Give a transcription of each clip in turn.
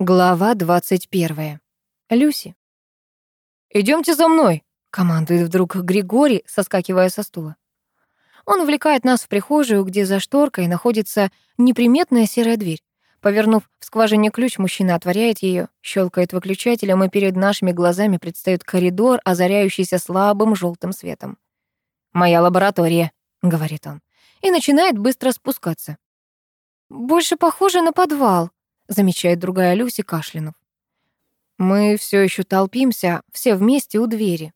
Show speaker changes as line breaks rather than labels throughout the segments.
Глава 21. Люси. Идемте за мной», — командует вдруг Григорий, соскакивая со стула. Он увлекает нас в прихожую, где за шторкой находится неприметная серая дверь. Повернув в скважине ключ, мужчина отворяет ее, щелкает выключателем, и перед нашими глазами предстает коридор, озаряющийся слабым желтым светом. «Моя лаборатория», — говорит он, и начинает быстро спускаться. «Больше похоже на подвал», замечает другая Люси, кашлянув. Мы все еще толпимся, все вместе у двери.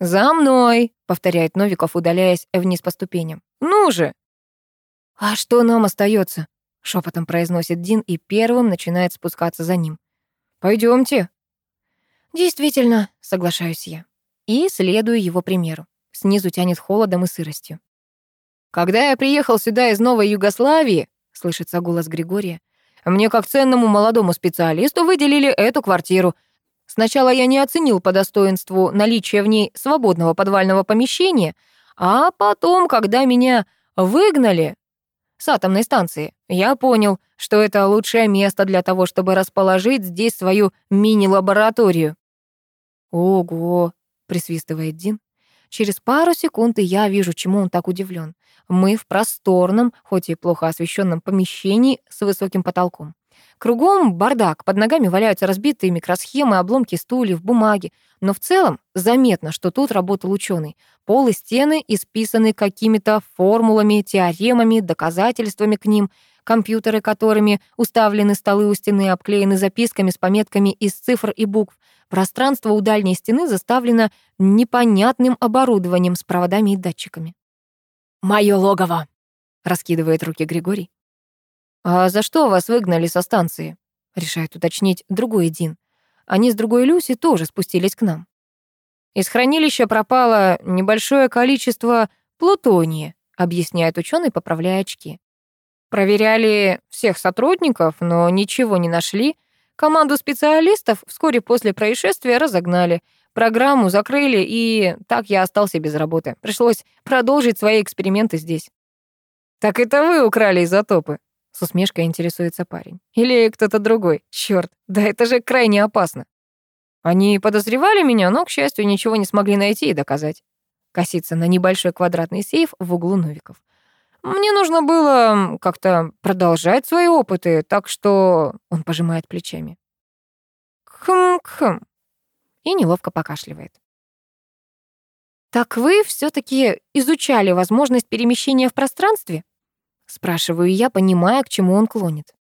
«За мной!» — повторяет Новиков, удаляясь вниз по ступеням. «Ну же!» «А что нам остается? шепотом произносит Дин и первым начинает спускаться за ним. Пойдемте. «Действительно», — соглашаюсь я. И следую его примеру. Снизу тянет холодом и сыростью. «Когда я приехал сюда из Новой Югославии», — слышится голос Григория, мне, как ценному молодому специалисту, выделили эту квартиру. Сначала я не оценил по достоинству наличие в ней свободного подвального помещения, а потом, когда меня выгнали с атомной станции, я понял, что это лучшее место для того, чтобы расположить здесь свою мини-лабораторию. «Ого!» — присвистывает Дин. Через пару секунд и я вижу, чему он так удивлен. Мы в просторном, хоть и плохо освещенном помещении с высоким потолком. Кругом бардак, под ногами валяются разбитые микросхемы, обломки стульев, бумаги. Но в целом заметно, что тут работал ученый. Пол и стены исписаны какими-то формулами, теоремами, доказательствами к ним, компьютеры которыми уставлены столы у стены, обклеены записками с пометками из цифр и букв. Пространство у дальней стены заставлено непонятным оборудованием с проводами и датчиками. «Моё логово!» — раскидывает руки Григорий. «А за что вас выгнали со станции?» — решает уточнить другой Дин. Они с другой Люси тоже спустились к нам. «Из хранилища пропало небольшое количество плутония», — объясняет ученый, поправляя очки. «Проверяли всех сотрудников, но ничего не нашли, Команду специалистов вскоре после происшествия разогнали. Программу закрыли, и так я остался без работы. Пришлось продолжить свои эксперименты здесь. «Так это вы украли изотопы?» С усмешкой интересуется парень. «Или кто-то другой? Чёрт, да это же крайне опасно». Они подозревали меня, но, к счастью, ничего не смогли найти и доказать. Косится на небольшой квадратный сейф в углу Новиков. Мне нужно было как-то продолжать свои опыты, так что он пожимает плечами. Хм-хм. И неловко покашливает. Так вы все таки изучали возможность перемещения в пространстве? Спрашиваю я, понимая, к чему он клонит.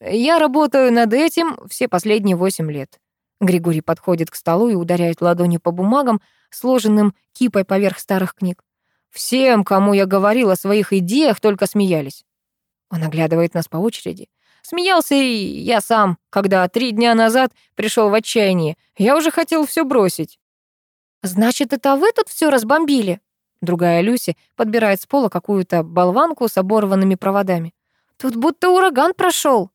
Я работаю над этим все последние восемь лет. Григорий подходит к столу и ударяет ладонью по бумагам, сложенным кипой поверх старых книг. Всем, кому я говорил о своих идеях, только смеялись. Он оглядывает нас по очереди. Смеялся и я сам, когда три дня назад пришел в отчаяние. Я уже хотел все бросить. «Значит, это вы тут все разбомбили?» Другая Люси подбирает с пола какую-то болванку с оборванными проводами. «Тут будто ураган прошел.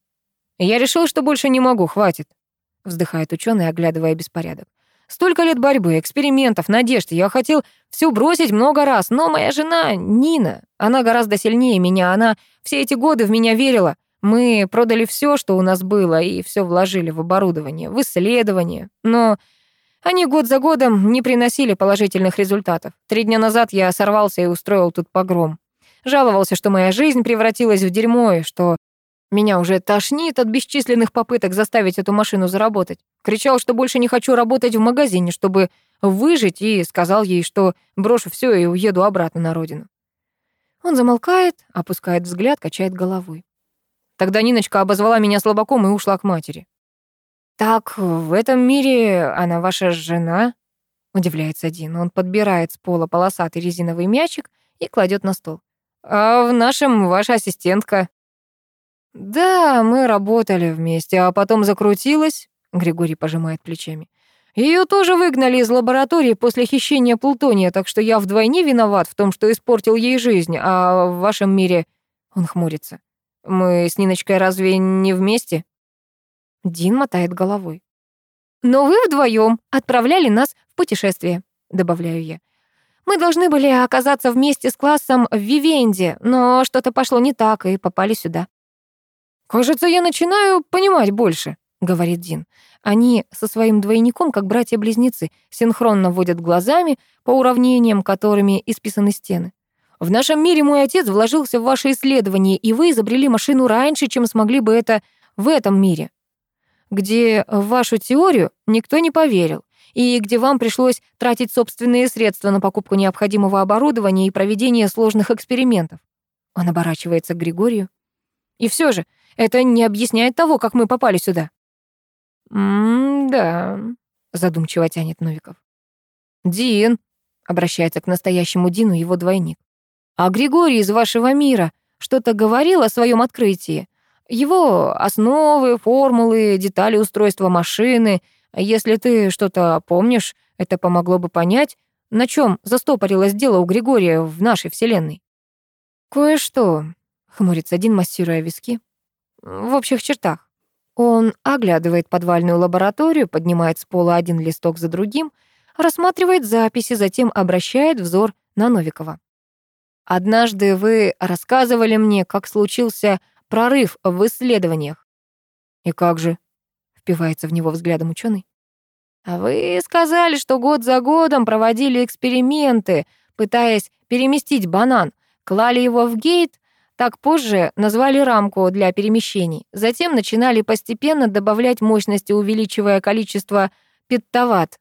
«Я решил, что больше не могу, хватит», — вздыхает ученый, оглядывая беспорядок. Столько лет борьбы, экспериментов, надежд. Я хотел все бросить много раз, но моя жена, Нина, она гораздо сильнее меня. Она все эти годы в меня верила. Мы продали все, что у нас было, и все вложили в оборудование, в исследование. Но они год за годом не приносили положительных результатов. Три дня назад я сорвался и устроил тут погром. Жаловался, что моя жизнь превратилась в дерьмо, и что меня уже тошнит от бесчисленных попыток заставить эту машину заработать. Кричал, что больше не хочу работать в магазине, чтобы выжить, и сказал ей, что брошу все и уеду обратно на родину. Он замолкает, опускает взгляд, качает головой. Тогда Ниночка обозвала меня слабаком и ушла к матери. «Так, в этом мире она ваша жена?» Удивляется Дин. Он подбирает с пола полосатый резиновый мячик и кладет на стол. «А в нашем ваша ассистентка». «Да, мы работали вместе, а потом закрутилась», — Григорий пожимает плечами. Ее тоже выгнали из лаборатории после хищения плутония, так что я вдвойне виноват в том, что испортил ей жизнь, а в вашем мире...» Он хмурится. «Мы с Ниночкой разве не вместе?» Дин мотает головой. «Но вы вдвоем отправляли нас в путешествие», — добавляю я. «Мы должны были оказаться вместе с классом в Вивенде, но что-то пошло не так и попали сюда». «Кажется, я начинаю понимать больше», — говорит Дин. Они со своим двойником, как братья-близнецы, синхронно водят глазами по уравнениям, которыми исписаны стены. В нашем мире мой отец вложился в ваше исследование, и вы изобрели машину раньше, чем смогли бы это в этом мире, где в вашу теорию никто не поверил, и где вам пришлось тратить собственные средства на покупку необходимого оборудования и проведение сложных экспериментов. Он оборачивается к Григорию. И все же, это не объясняет того, как мы попали сюда. «М-да», — задумчиво тянет Новиков. «Дин», — обращается к настоящему Дину его двойник. «А Григорий из вашего мира что-то говорил о своем открытии? Его основы, формулы, детали устройства машины. Если ты что-то помнишь, это помогло бы понять, на чем застопорилось дело у Григория в нашей вселенной». «Кое-что», — хмурится Дин, массируя виски. «В общих чертах. Он оглядывает подвальную лабораторию, поднимает с пола один листок за другим, рассматривает записи, затем обращает взор на Новикова. «Однажды вы рассказывали мне, как случился прорыв в исследованиях». «И как же?» — впивается в него взглядом ученый. «А вы сказали, что год за годом проводили эксперименты, пытаясь переместить банан, клали его в гейт, так позже назвали рамку для перемещений. Затем начинали постепенно добавлять мощности, увеличивая количество петтаватт,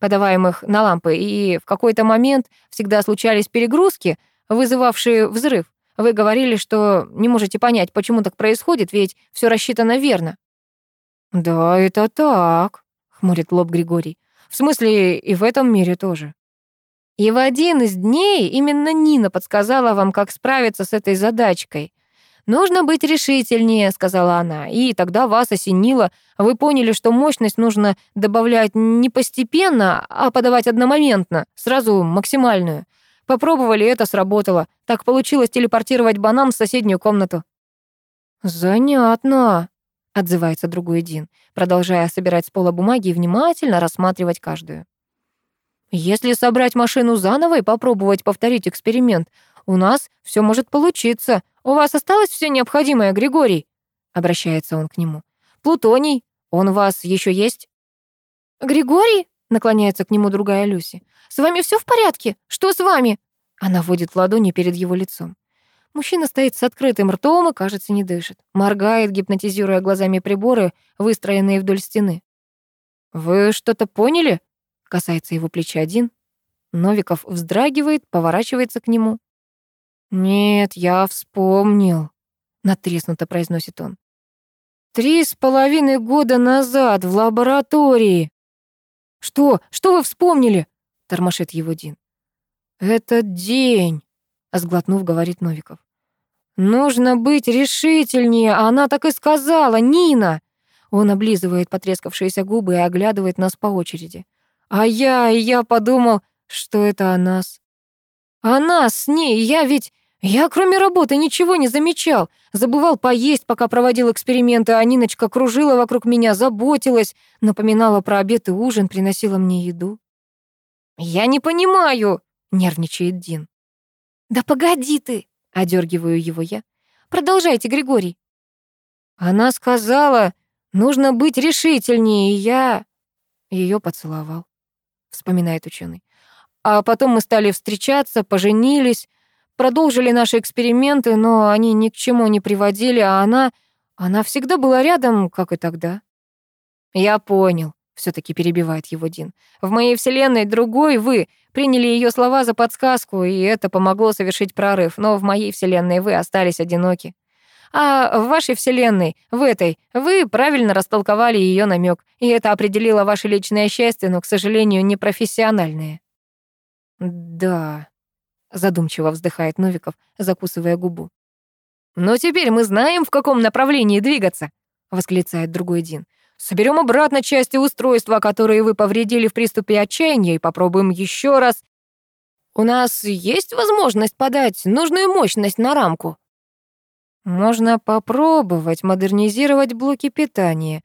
подаваемых на лампы, и в какой-то момент всегда случались перегрузки, вызывавшие взрыв. Вы говорили, что не можете понять, почему так происходит, ведь все рассчитано верно. «Да, это так», — хмурит лоб Григорий. «В смысле, и в этом мире тоже». И в один из дней именно Нина подсказала вам, как справиться с этой задачкой. «Нужно быть решительнее», — сказала она, «и тогда вас осенило. Вы поняли, что мощность нужно добавлять не постепенно, а подавать одномоментно, сразу максимальную. Попробовали, это сработало. Так получилось телепортировать банан в соседнюю комнату». «Занятно», — отзывается другой Дин, продолжая собирать с пола бумаги и внимательно рассматривать каждую. Если собрать машину заново и попробовать повторить эксперимент, у нас все может получиться. У вас осталось все необходимое, Григорий?» Обращается он к нему. «Плутоний, он у вас еще есть?» «Григорий?» — наклоняется к нему другая Люси. «С вами все в порядке? Что с вами?» Она водит ладони перед его лицом. Мужчина стоит с открытым ртом и, кажется, не дышит. Моргает, гипнотизируя глазами приборы, выстроенные вдоль стены. «Вы что-то поняли?» Касается его плеча один. Новиков вздрагивает, поворачивается к нему. «Нет, я вспомнил», — натреснуто произносит он. «Три с половиной года назад в лаборатории». «Что? Что вы вспомнили?» — тормошит его Дин. «Этот день», — сглотнув, говорит Новиков. «Нужно быть решительнее, а она так и сказала, Нина!» Он облизывает потрескавшиеся губы и оглядывает нас по очереди. А я, я подумал, что это о нас. О нас с ней, я ведь... Я кроме работы ничего не замечал. Забывал поесть, пока проводил эксперименты, а Ниночка кружила вокруг меня, заботилась, напоминала про обед и ужин, приносила мне еду. «Я не понимаю», — нервничает Дин. «Да погоди ты», — одергиваю его я. «Продолжайте, Григорий». Она сказала, нужно быть решительнее, и я ее поцеловал вспоминает ученый. А потом мы стали встречаться, поженились, продолжили наши эксперименты, но они ни к чему не приводили, а она... Она всегда была рядом, как и тогда. Я понял, все таки перебивает его Дин. В моей вселенной другой вы приняли ее слова за подсказку, и это помогло совершить прорыв, но в моей вселенной вы остались одиноки. А в вашей вселенной, в этой, вы правильно растолковали ее намек, и это определило ваше личное счастье, но, к сожалению, не профессиональное. Да, задумчиво вздыхает Новиков, закусывая губу. Но теперь мы знаем, в каком направлении двигаться, восклицает другой Дин. Соберем обратно части устройства, которые вы повредили в приступе отчаяния, и попробуем еще раз. У нас есть возможность подать нужную мощность на рамку. Можно попробовать модернизировать блоки питания.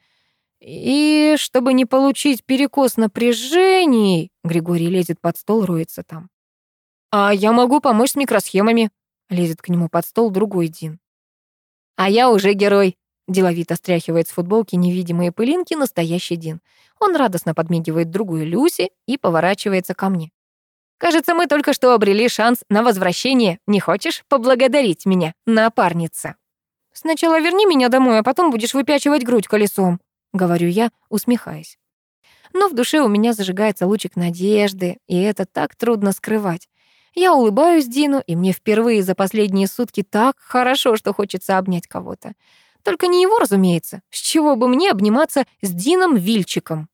И чтобы не получить перекос напряжений, Григорий лезет под стол, роется там. А я могу помочь с микросхемами, лезет к нему под стол другой Дин. А я уже герой, Деловито стряхивает с футболки невидимые пылинки настоящий Дин. Он радостно подмигивает другую Люси и поворачивается ко мне. «Кажется, мы только что обрели шанс на возвращение. Не хочешь поблагодарить меня, напарница?» «Сначала верни меня домой, а потом будешь выпячивать грудь колесом», — говорю я, усмехаясь. Но в душе у меня зажигается лучик надежды, и это так трудно скрывать. Я улыбаюсь Дину, и мне впервые за последние сутки так хорошо, что хочется обнять кого-то. Только не его, разумеется. С чего бы мне обниматься с Дином Вильчиком?